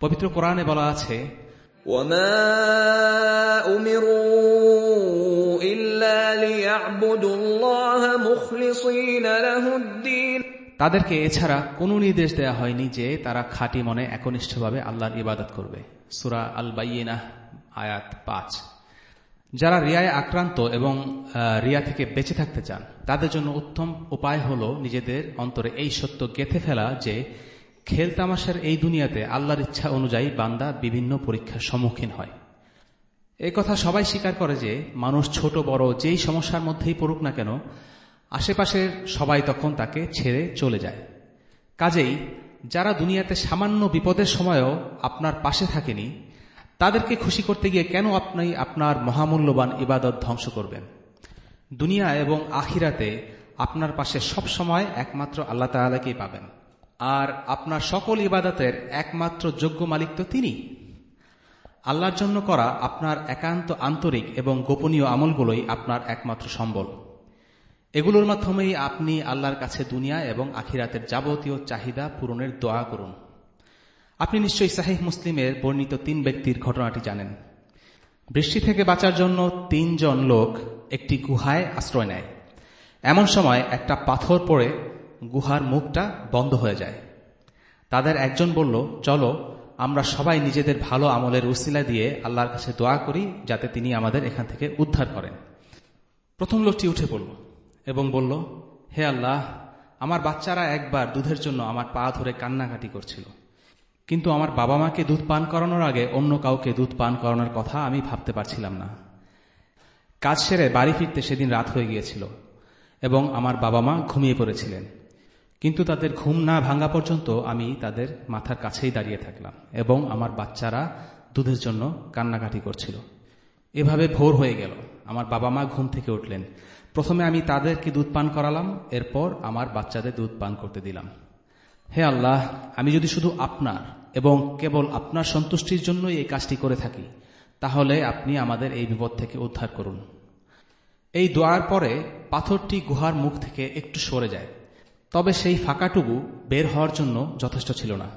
পবিত্র কোরআনে বলা আছে وما أمروا إلا ليعبدوا الله مخلصين له الدين তাদেরকে এছাড়া কোনো নির্দেশ দেয়া হয়নি যে তারা খাঁটি মনে একনিষ্ঠভাবে আল্লাহর ইবাদত করবে সুরা আল বাইনা আয়াত পাঁচ যারা রিয়ায় আক্রান্ত এবং রিয়া থেকে বেঁচে থাকতে চান তাদের জন্য উত্তম উপায় হল নিজেদের অন্তরে এই সত্য গেথে ফেলা যে খেলতামাশার এই দুনিয়াতে আল্লাহর ইচ্ছা অনুযায়ী বান্দা বিভিন্ন পরীক্ষার সম্মুখীন হয়। এই কথা সবাই স্বীকার করে যে, মানুষ ছোট, বড় যেই সমস্যার মধ্যেই পড়ুক না কেন, আশেপাশের সবাই তখন তাকে ছেড়ে চলে যায়। কাজেই, যারা দুনিয়াতে সামান্য বিপদের সময়ও আপনার পাশে থাকেনি, তাদেরকে খুশি করতে গিয়ে কেন আপনি আপনার মহামূল্যবান ইবাদত ধ্বংস করবেন? দুনিয়া এবং আখিরাতে আপনার পাশে সব সময় একমাত্র আল্লাহ তালাকেই পাবেন। আর আপনার সকল ইবাদতের একমাত্র যোগ্য মালিক তো তিনি। আল্লাহর জন্য করা আপনার একান্ত আন্তরিক এবং গোপনীয় আমলগুলোই আপনার একমাত্র সম্বল। এগুলোর মাধ্যমেই আপনি আল্লাহর কাছে দুনিয়া এবং আখিরাতের যাবতীয় চাহিদা পূরণের দোয়া করুন। আপনি নিশ্চয়ই সাহেহ মুসলিমের বর্ণিত তিন ব্যক্তির ঘটনাটি জানেন। বৃষ্টি থেকে বাঁচার জন্য তিনজন লোক একটি গুহায় আশ্রয় নেয়। এমন সময় একটা পাথর পড়ে গুহার মুখটা বন্ধ হয়ে যায়। তাদের একজন বলল, চলো, আমরা সবাই নিজেদের ভালো আমলের উসিলা দিয়ে আল্লাহর কাছে দোয়া করি যাতে তিনি আমাদের এখান থেকে উদ্ধার করেন। প্রথম লোকটি উঠে পড়ল এবং বলল, হে আল্লাহ, আমার বাচ্চারা একবার দুধের জন্য আমার পা ধরে কান্নাকাটি করছিল। কিন্তু আমার বাবা মাকে দুধ পান করানোর আগে অন্য কাউকে দুধ পান করানোর কথা আমি ভাবতে পারছিলাম না। কাজ সেরে বাড়ি ফিরতে সেদিন রাত হয়ে গিয়েছিল এবং আমার বাবা মা ঘুমিয়ে পড়েছিলেন। কিন্তু তাদের ঘুম না ভাঙ্গা পর্যন্ত আমি তাদের মাথার কাছেই দাঁড়িয়ে থাকলাম এবং আমার বাচ্চারা দুধের জন্য কান্নাকাটি করছিল। এভাবে ভোর হয়ে গেল। আমার বাবা মা ঘুম থেকে উঠলেন। প্রথমে আমি তাদেরকে দুধ পান করালাম, এরপর আমার বাচ্চাদের দুধ পান করতে দিলাম। হে আল্লাহ, আমি যদি শুধু আপনার এবং কেবল আপনার সন্তুষ্টির জন্যই এই কাজটি করে থাকি, তাহলে আপনি আমাদের এই বিপদ থেকে উদ্ধার করুন। এই দোয়ার পরে পাথরটি গুহার মুখ থেকে একটু সরে যায়। তবে সেই ফাঁকাটুকু বের হওয়ার জন্য যথেষ্ট ছিল না।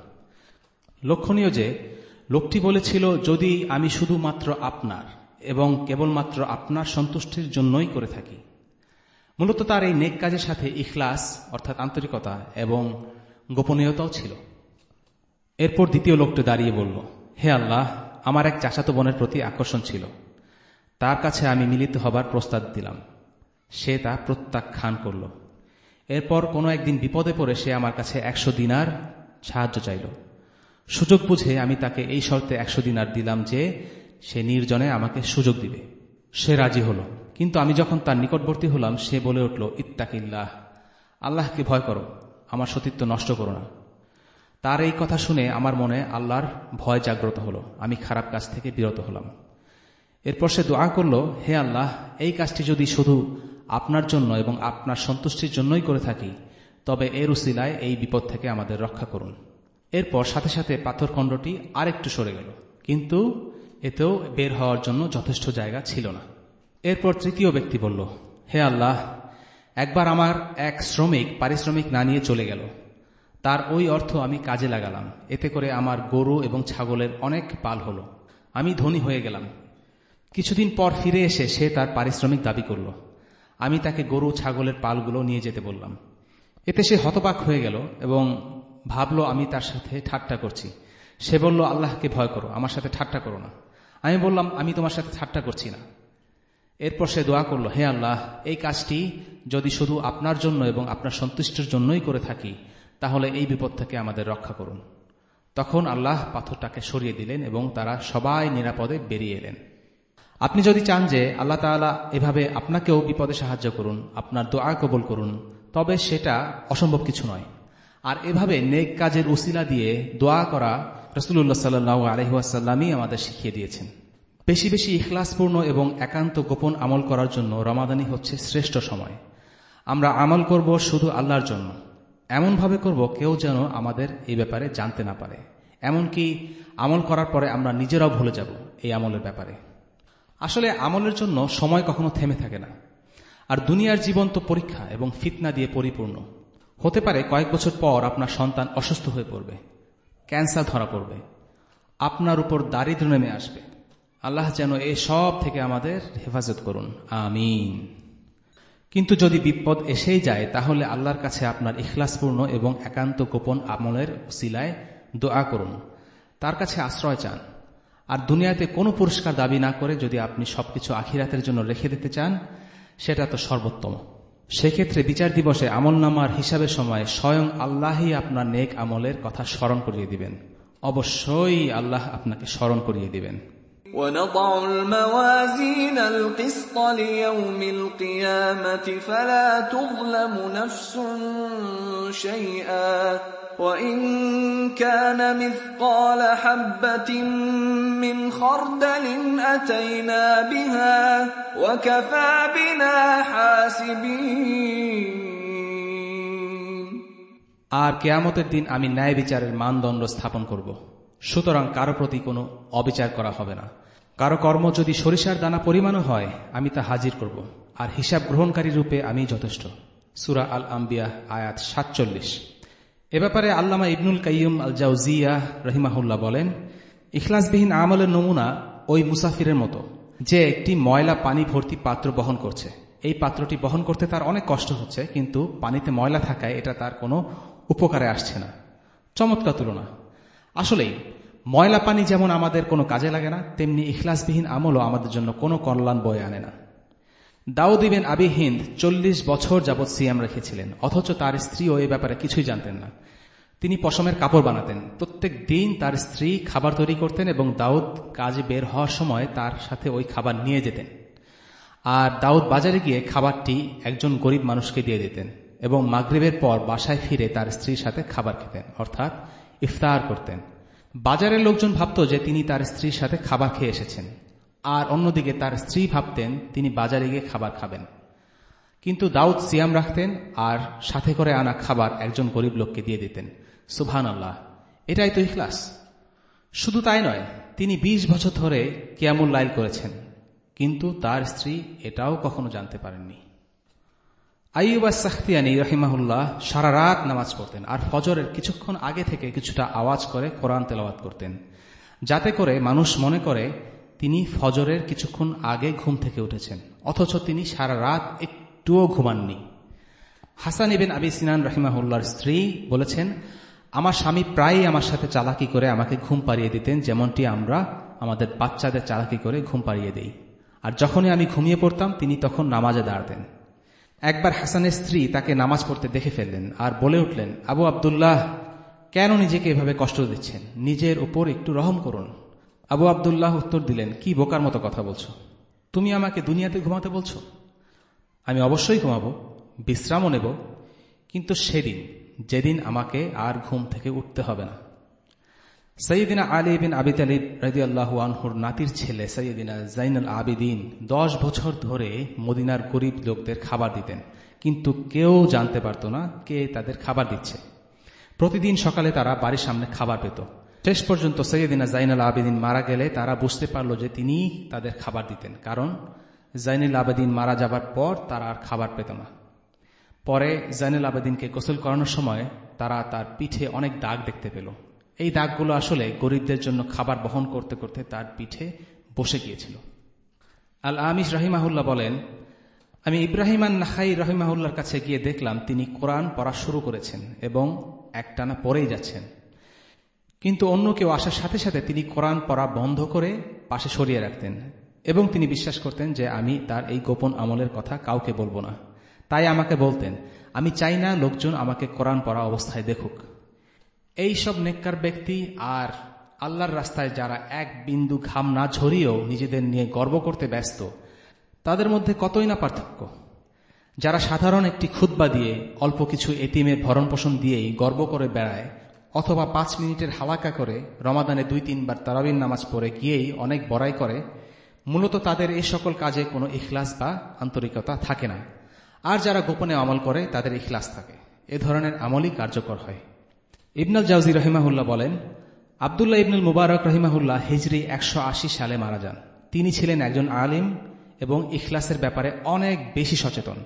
লক্ষণীয় যে, লোকটি বলেছিল, যদি আমি শুধুমাত্র আপনার এবং কেবলমাত্র আপনার সন্তুষ্টির জন্যই করে থাকি। মূলত তার এই নেক কাজের সাথে ইখলাস, অর্থাৎ আন্তরিকতা এবং গোপনীয়তাও ছিল। এরপর দ্বিতীয় লোকটি দাঁড়িয়ে বলল, হে আল্লাহ, আমার এক চাচাতো বোনের প্রতি আকর্ষণ ছিল। তার কাছে আমি মিলিত হবার প্রস্তাব দিলাম। সে তা প্রত্যাখ্যান করল। এরপর কোনো একদিন বিপদে পড়ে সে আমার কাছে একশো দিনার সাহায্য চাইল। সুযোগ বুঝে আমি তাকে এই শর্তে একশো দিনার দিলাম যে সে নির্জনে আমাকে সুযোগ দিবে। সে রাজি হল। কিন্তু আমি যখন তার নিকটবর্তী হলাম, সে বলে উঠল, ইত্তাকিল্লাহ, আল্লাহকে ভয় করো, আমার সতীত্ব নষ্ট করো না। তার এই কথা শুনে আমার মনে আল্লাহর ভয় জাগ্রত হলো। আমি খারাপ কাজ থেকে বিরত হলাম। এরপর সে দোয়া করল, হে আল্লাহ, এই কাজটি যদি শুধু আপনার জন্য এবং আপনার সন্তুষ্টির জন্যই করে থাকি। তবে এর উসিলায় এই বিপদ থেকে আমাদের রক্ষা করুন। এরপর সাথে সাথে পাথরখণ্ডটি আরেকটু সরে গেল। কিন্তু এতেও বের হওয়ার জন্য যথেষ্ট জায়গা ছিল না। এরপর তৃতীয় ব্যক্তি বলল, হে আল্লাহ, একবার আমার এক শ্রমিক পারিশ্রমিক না নিয়ে চলে গেল। তার ওই অর্থ আমি কাজে লাগালাম। এতে করে আমার গরু এবং ছাগলের অনেক পাল হল। আমি ধনী হয়ে গেলাম। কিছুদিন পর ফিরে এসে সে তার পারিশ্রমিক দাবি করল। আমি তাকে গরু, ছাগলের পালগুলো নিয়ে যেতে বললাম। এতে সে হতবাক হয়ে গেল এবং ভাবল, আমি তার সাথে ঠাট্টা করছি। সে বলল, আল্লাহকে ভয় করো, আমার সাথে ঠাট্টা করো না। আমি বললাম, আমি তোমার সাথে ঠাট্টা করছি না। এরপর সে দোয়া করল, হে আল্লাহ, এই কাজটি যদি শুধু আপনার জন্য এবং আপনার সন্তুষ্টির জন্যই করে থাকি, তাহলে এই বিপদ থেকে আমাদের রক্ষা করুন। তখন আল্লাহ পাথরটাকে সরিয়ে দিলেন এবং তারা সবাই নিরাপদে বেরিয়ে এলেন। আপনি যদি চান যে আল্লাহ তালা এভাবে আপনাকেও বিপদে সাহায্য করুন, আপনার দোয়া কবল করুন, তবে সেটা অসম্ভব কিছু নয়। আর এভাবে নেক কাজের উসিলা দিয়ে দোয়া করা রসুল্লাহ সাল্লু আলহিহাসাল্লামই আমাদের শিখিয়ে দিয়েছেন। বেশি বেশি ইখলাসপূর্ণ এবং একান্ত গোপন আমল করার জন্য রমাদানি হচ্ছে শ্রেষ্ঠ সময়। আমরা আমল করব শুধু আল্লাহর জন্য। এমনভাবে করব কেউ যেন আমাদের এই ব্যাপারে জানতে না পারে। এমনকি আমল করার পরে আমরা নিজেরাও ভুলে যাব এই আমলের ব্যাপারে। আসলে আমলের জন্য সময় কখনো থেমে থাকে না। আর দুনিয়ার জীবন তো পরীক্ষা এবং ফিতনা দিয়ে পরিপূর্ণ। হতে পারে কয়েক বছর পর আপনার সন্তান অসুস্থ হয়ে পড়বে, ক্যান্সার ধরা পড়বে, আপনার উপর দারিদ্র নেমে আসবে। আল্লাহ যেন এ সব থেকে আমাদের হেফাজত করুন। আমিন। কিন্তু যদি বিপদ এসেই যায়, তাহলে আল্লাহর কাছে আপনার ইখলাসপূর্ণ এবং একান্ত গোপন আমলের সিলায় দোয়া করুন। তার কাছে আশ্রয় চান। আর দুনিয়াতে কোনো পুরস্কার দাবি না করে যদি আপনি সবকিছু আখিরাতের জন্য রেখে দিতে চান সেটা তো সর্বোত্তম সেক্ষেত্রে বিচার দিবসে আমল নামার হিসাবের সময় স্বয়ং আল্লাহই আপনার নেক আমলের কথা স্মরণ করিয়ে দিবেন অবশ্যই আল্লাহ আপনাকে স্মরণ করিয়ে দিবেন ونضع الموازين القسط ليوم القيامة فلا تظلم نفس شيئا وإن كان مثقال حبة من خردل أتينا بها وكفى بنا حاسبين আর কেয়ামতের দিন আমি ন্যায় বিচারের মানদণ্ড স্থাপন করব সুতরাং কারো প্রতি কোনো অবিচার করা হবে না কারো কর্ম যদি সরিষার দানা পরিমাণও হয় আমি তা হাজির করব আর হিসাব গ্রহণকারী রূপে আমি যথেষ্ট সুরা আল আম্বিয়া আয়াত সাতচল্লিশ এ ব্যাপারে আল্লামা ইবনুল কাইয়ুম আল জাউজিয়া রহিমাহুল্লাহ বলেন, ইখলাসবিহীন আমলের নমুনা ওই মুসাফিরের মতো, যে একটি ময়লা পানি ভর্তি পাত্র বহন করছে। এই পাত্রটি বহন করতে তার অনেক কষ্ট হচ্ছে, কিন্তু পানিতে ময়লা থাকায় এটা তার কোনো উপকারে আসছে না। চমৎকার তুলনা। আসলেই, ময়লা পানি যেমন আমাদের কোনো কাজে লাগে না, তেমনি ইখলাসবিহীন আমলও আমাদের জন্য কোনো কল্যাণ বয়ে আনে না। দাউদ ইবেন আবি হিন্দ চল্লিশ বছর যাবৎ সিয়াম রেখেছিলেন, অথচ তার স্ত্রীও এই ব্যাপারে কিছুই জানতেন না। তিনি পশমের কাপড় বানাতেন। প্রত্যেক দিন তার স্ত্রী খাবার তৈরি করতেন এবং দাউদ কাজে বের হওয়ার সময় তার সাথে ওই খাবার নিয়ে যেতেন। আর দাউদ বাজারে গিয়ে খাবারটি একজন গরিব মানুষকে দিয়ে দিতেন এবং মাগরীবের পর বাসায় ফিরে তার স্ত্রীর সাথে খাবার খেতেন, অর্থাৎ ইফতার করতেন। বাজারের লোকজন ভাবত যে তিনি তার স্ত্রীর সাথে খাবার খেয়ে এসেছেন। আর অন্যদিকে তার স্ত্রী ভাবতেন তিনি বাজারে গিয়ে খাবার খাবেন। কিন্তু দাউদ সিয়াম রাখতেন আর সাথে করে আনা খাবার একজন গরিব লোককে দিয়ে দিতেন। সুভান আল্লাহ এটাই তো ইখলাস। শুধু তাই নয়, তিনি ২০ বছর ধরে কেয়ামুল লাইল করেছেন, কিন্তু তার স্ত্রী এটাও কখনো জানতে পারেননি। আইয়ুবা সাখতিয়ানি রহিমাহুল্লাহ সারা রাত নামাজ পড়তেন আর ফজরের কিছুক্ষণ আগে থেকে কিছুটা আওয়াজ করে কোরআন তেলাওয়াত করতেন, যাতে করে মানুষ মনে করে তিনি ফজরের কিছুক্ষণ আগে ঘুম থেকে উঠেছেন, অথচ তিনি সারা রাত একটুও ঘুমাননি। হাসান ইবেন আবি সিনান রহিমাহুল্লার স্ত্রী বলেছেন, আমার স্বামী প্রায়ই আমার সাথে চালাকি করে আমাকে ঘুম পাড়িয়ে দিতেন, যেমনটি আমরা আমাদের বাচ্চাদের চালাকি করে ঘুম পাড়িয়ে দেই। আর যখনই আমি ঘুমিয়ে পড়তাম, তিনি তখন নামাজে দাঁড়াতেন একবার হাসানের স্ত্রী তাকে নামাজ পড়তে দেখে ফেললেন আর বলে উঠলেন, আবু আবদুল্লাহ, কেন নিজেকে এভাবে কষ্ট দিচ্ছেন? নিজের উপর একটু রহম করুন। আবু আবদুল্লাহ উত্তর দিলেন, কি বোকার মতো কথা বলছো? তুমি আমাকে দুনিয়াতে ঘুমাতে বলছো? আমি অবশ্যই ঘুমাবো, বিশ্রামও নেব, কিন্তু সেদিন, যেদিন আমাকে আর ঘুম থেকে উঠতে হবে না। সৈয়দিনা আলী বিন আবিদ আলী রাজি আল্লাহ আনহুর নাতির ছেলে সৈয়দিনা জাইনুল আবিদিন দশ বছর ধরে মদিনার গরিব লোকদের খাবার দিতেন, কিন্তু কেউ জানতে পারত না কে তাদের খাবার দিচ্ছে। প্রতিদিন সকালে তারা বাড়ির সামনে খাবার পেত। শেষ পর্যন্ত সৈয়দিনা জাইনাল আবেদিন মারা গেলে তারা বুঝতে পারল যে তিনি তাদের খাবার দিতেন। কারণ জাইনুল আবেদিন মারা যাবার পর তারা আর খাবার পেত না। পরে জাইনুল আবেদিনকে গোসল করানোর সময় তারা তার পিঠে অনেক দাগ দেখতে পেল। এই দাগগুলো আসলে গরিবদের জন্য খাবার বহন করতে করতে তার পিঠে বসে গিয়েছিল। আল আমিস রাহিমাহুল্লাহ বলেন, আমি ইব্রাহিমান নাহাই রহিমাহুল্লার কাছে গিয়ে দেখলাম তিনি কোরআন পড়া শুরু করেছেন এবং একটানা পড়েই যাচ্ছেন। কিন্তু অন্য কেউ আসার সাথে সাথে তিনি কোরআন পড়া বন্ধ করে পাশে সরিয়ে রাখতেন এবং তিনি বিশ্বাস করতেন যে আমি তার এই গোপন আমলের কথা কাউকে বলব না। তাই আমাকে বলতেন, আমি চাই না লোকজন আমাকে কোরআন পড়া অবস্থায় দেখুক। এই সব নেককার ব্যক্তি আর আল্লাহর রাস্তায় যারা এক বিন্দু ঘাম না ঝরিয়েও নিজেদের নিয়ে গর্ব করতে ব্যস্ত, তাদের মধ্যে কতই না পার্থক্য? যারা সাধারণ একটি খুদ্া দিয়ে অল্প কিছু এতিমের ভরণ পোষণ দিয়েই গর্ব করে বেড়ায় অথবা পাঁচ মিনিটের হালাকা করে রমাদানে দুই তিনবার তারাবিন নামাজ পড়ে গিয়েই অনেক বড়াই করে, মূলত তাদের এই সকল কাজে কোনো ইখলাস বা আন্তরিকতা থাকে না। আর যারা গোপনে আমল করে, তাদের ইখলাস থাকে। এ ধরনের আমলই কার্যকর হয়। ইবনাল জাউজি রহিমাহুল্লাহ বলেন, আবদুল্লাহ ইবনুল মুবারক রহিমাহুল্লাহ হিজরি একশো আশি সালে মারা যান। তিনি ছিলেন একজন আলিম এবং ইখলাসের ব্যাপারে অনেক বেশি সচেতন।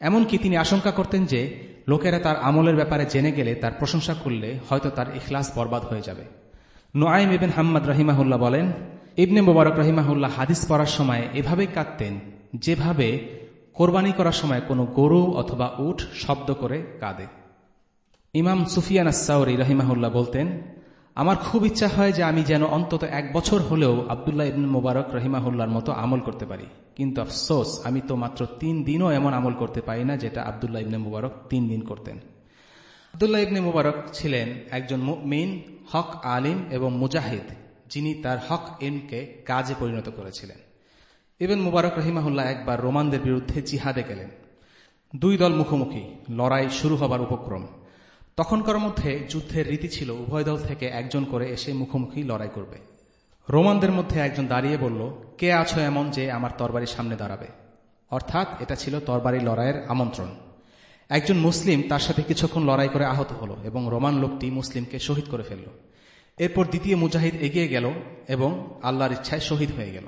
এমনকি তিনি আশঙ্কা করতেন যে লোকেরা তার আমলের ব্যাপারে জেনে গেলে তার প্রশংসা করলে হয়তো তার ইখলাস বরবাদ হয়ে যাবে। নোয়াইম ইবেন হাম্মদ রহিমাহুল্লাহ বলেন, ইবনে মুবারক রহিমাহুল্লাহ হাদিস পড়ার সময় এভাবে কাঁদতেন যেভাবে কোরবানি করার সময় কোনো গরু অথবা উঠ শব্দ করে কাঁদে। ইমাম সুফিয়ান আসাউরি রহিমাহুল্লাহ বলতেন আমার খুব ইচ্ছা হয় যে আমি যেন অন্তত এক বছর হলেও আবদুল্লাহ ইবন মুবারক রহিমাহুল্লার মতো আমল করতে পারি। কিন্তু আফসোস, আমি তো মাত্র তিন দিনও এমন আমল করতে পারি না যেটা আবদুল্লাহ ইবনে মুবারক তিন দিন করতেন। আবদুল্লাহ ইবনে মুবারক ছিলেন একজন মিন হক আলিম এবং মুজাহিদ, যিনি তার হক এমকে কাজে পরিণত করেছিলেন। ইবেন মুবারক রহিমাহুল্লাহ একবার রোমানদের বিরুদ্ধে জিহাদে গেলেন। দুই দল মুখোমুখি, লড়াই শুরু হবার উপক্রম। তখনকার মধ্যে যুদ্ধের রীতি ছিল, উভয় দল থেকে একজন করে এসে মুখোমুখি লড়াই করবে। রোমানদের মধ্যে একজন দাঁড়িয়ে বলল, কে আছো এমন যে আমার তরবারির সামনে দাঁড়াবে? অর্থাৎ এটা ছিল তরবারি লড়াইয়ের আমন্ত্রণ। একজন মুসলিম তার সাথে কিছুক্ষণ লড়াই করে আহত হল এবং রোমান লোকটি মুসলিমকে শহীদ করে ফেলল। এরপর দ্বিতীয় মুজাহিদ এগিয়ে গেল এবং আল্লাহর ইচ্ছায় শহীদ হয়ে গেল।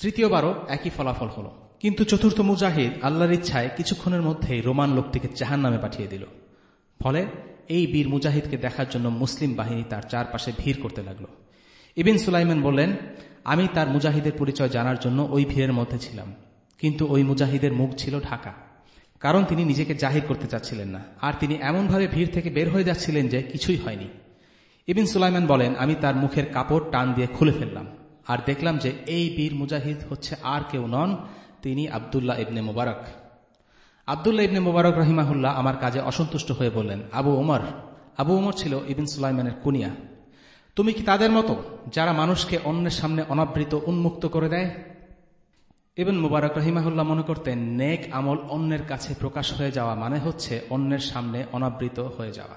তৃতীয়বারও একই ফলাফল হল। কিন্তু চতুর্থ মুজাহিদ আল্লাহর ইচ্ছায় কিছুক্ষণের মধ্যেই রোমান লোকটিকে জাহান নামে পাঠিয়ে দিল। ফলে এই বীর মুজাহিদকে দেখার জন্য মুসলিম বাহিনী তার চারপাশে ভিড় করতে লাগল। ইবিন সুলাইমান বললেন, আমি তার মুজাহিদের পরিচয় জানার জন্য ওই ভিড়ের মধ্যে ছিলাম। কিন্তু ওই মুজাহিদের মুখ ছিল ঢাকা। কারণ তিনি নিজেকে জাহির করতে চাচ্ছিলেন না। আর তিনি এমনভাবে ভিড় থেকে বের হয়ে যাচ্ছিলেন যে কিছুই হয়নি। ইবিন সুলাইমান বলেন, আমি তার মুখের কাপড় টান দিয়ে খুলে ফেললাম। আর দেখলাম যে এই বীর মুজাহিদ হচ্ছে আর কেউ নন, তিনি আবদুল্লাহ ইবনে মুবারক। আবদুল্লাহ ইবনে মুবারক রহিমাহুল্লাহ আমার কাজে অসন্তুষ্ট হয়ে বললেন, আবু ওমর আবু ওমর ছিল ইবিন সুলাইমানের কুনিয়া। তুমি কি তাদের মতো, যারা মানুষকে অন্যের সামনে অনাবৃত, উন্মুক্ত করে দেয়? ইবিন মুবারক রহিমাহুল্লাহ মনে করতেন, নেক আমল অন্যের কাছে প্রকাশ হয়ে যাওয়া মানে হচ্ছে অন্যের সামনে অনাবৃত হয়ে যাওয়া।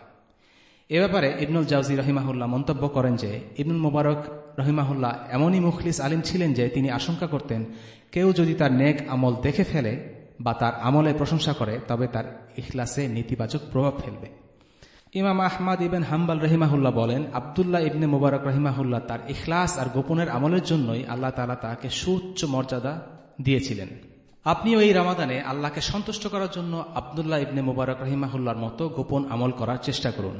এ ব্যাপারে ইবনুল জাউজি রহিমাহুল্লাহ মন্তব্য করেন যে, ইবনুল মুবারক রহিমাহুল্লাহ এমনই মুখলিস আলিম ছিলেন যে তিনি আশঙ্কা করতেন, কেউ যদি তার নেক আমল দেখে ফেলে বা তার আমলে প্রশংসা করে, তবে তার ইখলাসে নেতিবাচক প্রভাব ফেলবে। ইমাম আহমাদ ইবেন হাম্বাল রহিমাহুল্লাহ বলেন, আবদুল্লাহ ইবনে মুবারক রহিমাহুল্লাহ তার ইখলাস আর গোপনের আমলের জন্যই আল্লাহ তালা তাকে সুউচ্চ মর্যাদা দিয়েছিলেন। আপনিও এই রামাদানে আল্লাহকে সন্তুষ্ট করার জন্য আবদুল্লাহ ইবনে মুবারক রহিমাহুল্লার মতো গোপন আমল করার চেষ্টা করুন।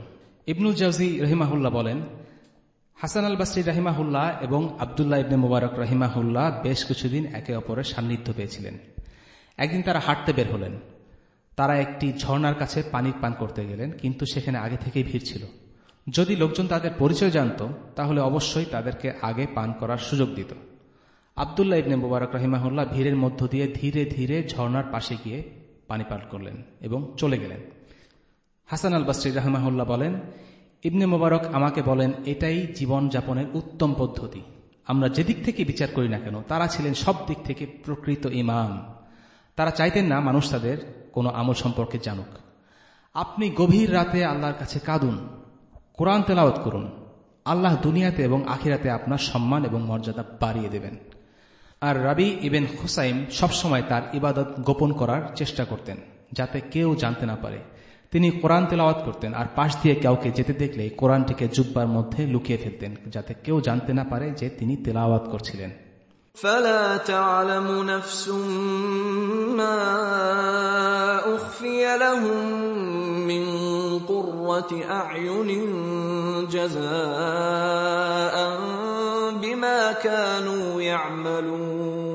ইবনুল জাউজি রহিমাহুল্লাহ বলেন, হাসান আল বাসরি রাহিমাহুল্লাহ এবং আবদুল্লাহ ইবনে মুবারক রহিমাহুল্লাহ বেশ কিছুদিন একে অপরের সান্নিধ্য পেয়েছিলেন। একদিন তারা হাঁটতে বের হলেন। তারা একটি ঝর্নার কাছে পানি পান করতে গেলেন, কিন্তু সেখানে আগে থেকেই ভিড় ছিল। যদি লোকজন তাদের পরিচয় জানত, তাহলে অবশ্যই তাদেরকে আগে পান করার সুযোগ দিত। আবদুল্লাহ ইবনে মুবারক রহিমাহুল্লাহ ভিড়ের মধ্য দিয়ে ধীরে ধীরে ঝর্নার পাশে গিয়ে পানি পান করলেন এবং চলে গেলেন। হাসান আল বাসরি রাহমাহুল্লাহ বলেন, ইবনে মোবারক আমাকে বলেন, এটাই জীবন যাপনের উত্তম পদ্ধতি। আমরা যেদিক থেকে বিচার করি না কেন, তারা ছিলেন সব দিক থেকে প্রকৃত ইমাম। তারা চাইতেন না মানুষ তাদের কোনো আমল সম্পর্কে জানুক। আপনি গভীর রাতে আল্লাহর কাছে কাঁদুন, কোরআন তেলাওয়াত করুন। আল্লাহ দুনিয়াতে এবং আখিরাতে আপনার সম্মান এবং মর্যাদা বাড়িয়ে দেবেন। আর রাবি ইবেন হুসাইম সবসময় তার ইবাদত গোপন করার চেষ্টা করতেন, যাতে কেউ জানতে না পারে। তিনি কোরআন তেলাওয়াত করতেন আর পাশ দিয়ে কাউকে যেতে দেখলে কোরআনটিকে জুব্বার মধ্যে লুকিয়ে ফেলতেন, যাতে কেউ জানতে না পারে যে তিনি তেলাওয়াত করছিলেন। فلا تعلم نفس ما أخفي لهم من قرة أعين جزاء بما كانوا يعملون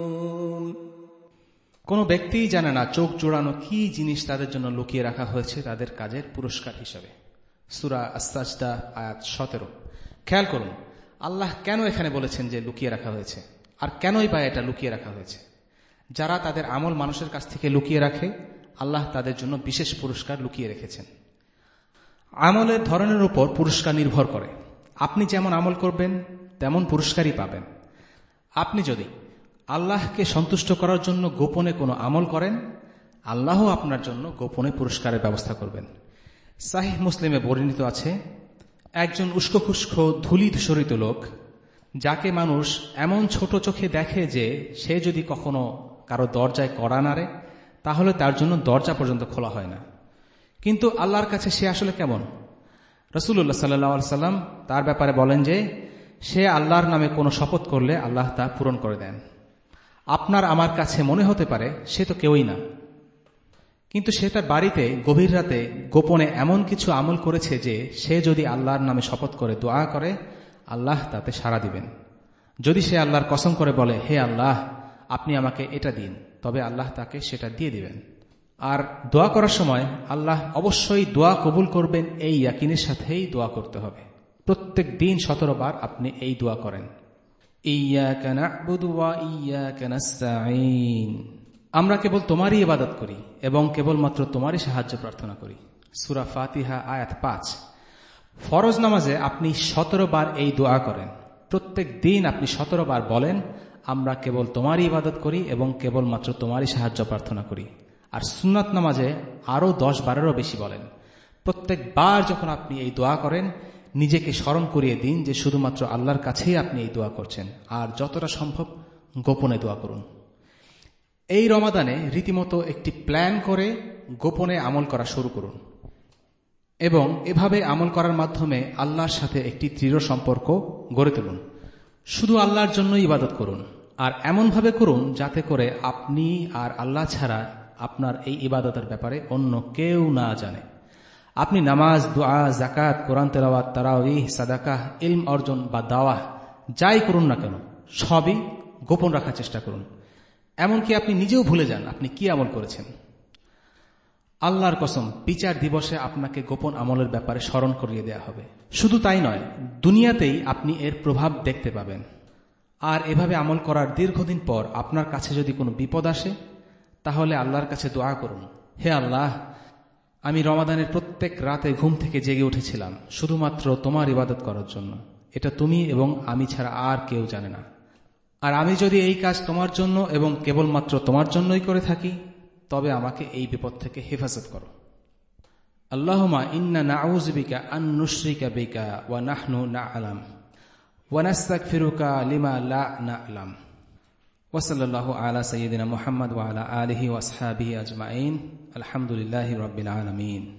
কোনো ব্যক্তিই জানে না চোখ জোড়ানো কি জিনিস তাদের জন্য লুকিয়ে রাখা হয়েছে তাদের কাজের পুরস্কার হিসাবে সুরা আস্তাজদা আয়াত সতেরো খেয়াল করুন আল্লাহ কেন এখানে বলেছেন যে লুকিয়ে রাখা হয়েছে আর কেনই বা এটা লুকিয়ে রাখা হয়েছে? যারা তাদের আমল মানুষের কাছ থেকে লুকিয়ে রাখে, আল্লাহ তাদের জন্য বিশেষ পুরস্কার লুকিয়ে রেখেছেন। আমলের ধরনের উপর পুরস্কার নির্ভর করে। আপনি যেমন আমল করবেন, তেমন পুরস্কারই পাবেন। আপনি যদি আল্লাহকে সন্তুষ্ট করার জন্য গোপনে কোনো আমল করেন আল্লাহ আপনার জন্য গোপনে পুরস্কারের ব্যবস্থা করবেন। সাহিহ মুসলিমে বর্ণিত আছে, একজন উস্কোখুস্ক ধুলি ধূসরিত লোক যাকে মানুষ এমন ছোট চোখে দেখে যে সে যদি কখনো কারও দরজায় কড়া নাড়ে, তাহলে তার জন্য দরজা পর্যন্ত খোলা হয় না। কিন্তু আল্লাহর কাছে সে আসলে কেমন? রসুল্লাহ সাল্লা সাল্লাম তার ব্যাপারে বলেন যে, সে আল্লাহর নামে কোনো শপথ করলে আল্লাহ তা পূরণ করে দেন। আপনার আমার কাছে মনে হতে পারে সে তো কেউই না। কিন্তু সে তার বাড়িতে গভীর রাতে গোপনে এমন কিছু আমল করেছে যে সে যদি আল্লাহর নামে শপথ করে, দোয়া করে আল্লাহ তাতে সাড়া দিবেন। যদি সে আল্লাহর কসম করে বলে, হে আল্লাহ, আপনি আমাকে এটা দিন। তবে আল্লাহ তাকে সেটা দিয়ে দিবেন। আর দোয়া করার সময় আল্লাহ অবশ্যই দোয়া কবুল করবেন, এই ইয়াকিনের সাথেই দোয়া করতে হবে। প্রত্যেক দিন সতেরো বার আপনি এই দোয়া করেন। আমরা কেবল তোমারই ইবাদত করি এবং কেবলমাত্র তোমারই সাহায্য প্রার্থনা করি। সুরা ফাতিহা আয়াত পাঁচ। ফরজ নামাজে আপনি সতেরো বার এই দোয়া করেন। প্রত্যেক দিন আপনি সতেরো বার বলেন, আমরা কেবল তোমারই ইবাদত করি এবং কেবলমাত্র তোমারই সাহায্য প্রার্থনা করি। আর সুন্নাত নামাজে আরও দশ বারেরও বেশি বলেন। প্রত্যেকবার যখন আপনি এই দোয়া করেন, নিজেকে স্মরণ করিয়ে দিন যে শুধুমাত্র আল্লাহর কাছেই আপনি এই দোয়া করছেন। আর যতটা সম্ভব গোপনে দোয়া করুন। এই রমাদানে রীতিমতো একটি প্ল্যান করে গোপনে আমল করা শুরু করুন। এবং এভাবে আমল করার মাধ্যমে আল্লাহর সাথে একটি দৃঢ় সম্পর্ক গড়ে তুলুন। শুধু আল্লাহর জন্য ইবাদত করুন, আর এমনভাবে করুন যাতে করে আপনি আর আল্লাহ ছাড়া আপনার এই ইবাদতের ব্যাপারে অন্য কেউ না জানে। আপনি নামাজ, দোয়া জাকাত কোরআন তেলাওয়াত তারাউহ সাদাকাহ, ইলম অর্জন বা দাওয়া যাই করুন না কেন, সবই গোপন রাখার চেষ্টা করুন। এমনকি আপনি নিজেও ভুলে যান আপনি কি আমল করেছেন। আল্লাহর কসম, বিচার দিবসে আপনাকে গোপন আমলের ব্যাপারে স্মরণ করিয়ে দেয়া হবে। শুধু তাই নয়, দুনিয়াতেই আপনি এর প্রভাব দেখতে পাবেন। আর এভাবে আমল করার দীর্ঘদিন পর আপনার কাছে যদি কোনো বিপদ আসে, তাহলে আল্লাহর কাছে দোয়া করুন। হে আল্লাহ, আমি রমাদানের প্রত্যেক রাতে ঘুম থেকে জেগে উঠেছিলাম, শুধুমাত্র তোমার ইবাদত করার জন্য। এটা তুমি এবং আমি ছাড়া আর কেউ জানে না। আর আমি যদি এই কাজ তোমার জন্য এবং কেবলমাত্র তোমার জন্যই করে থাকি তবে আমাকে এই বিপদ থেকে হেফাজত করো। আল্লাহমা ইন্না নাউজবিকা আন্নুশ্রিকা বেকা ওয়া নাহনু না আলাম ওয়ানাস্তাক ফিরুকা লিমা লা না আলাম ওসল্লাহ আলা সঈদিনা মোহাম্মদ ওয়ালা আলহি ওয়াসহাবিহি আজমাইন। আলহামদুলিল্লাহ রবিল আলমিন।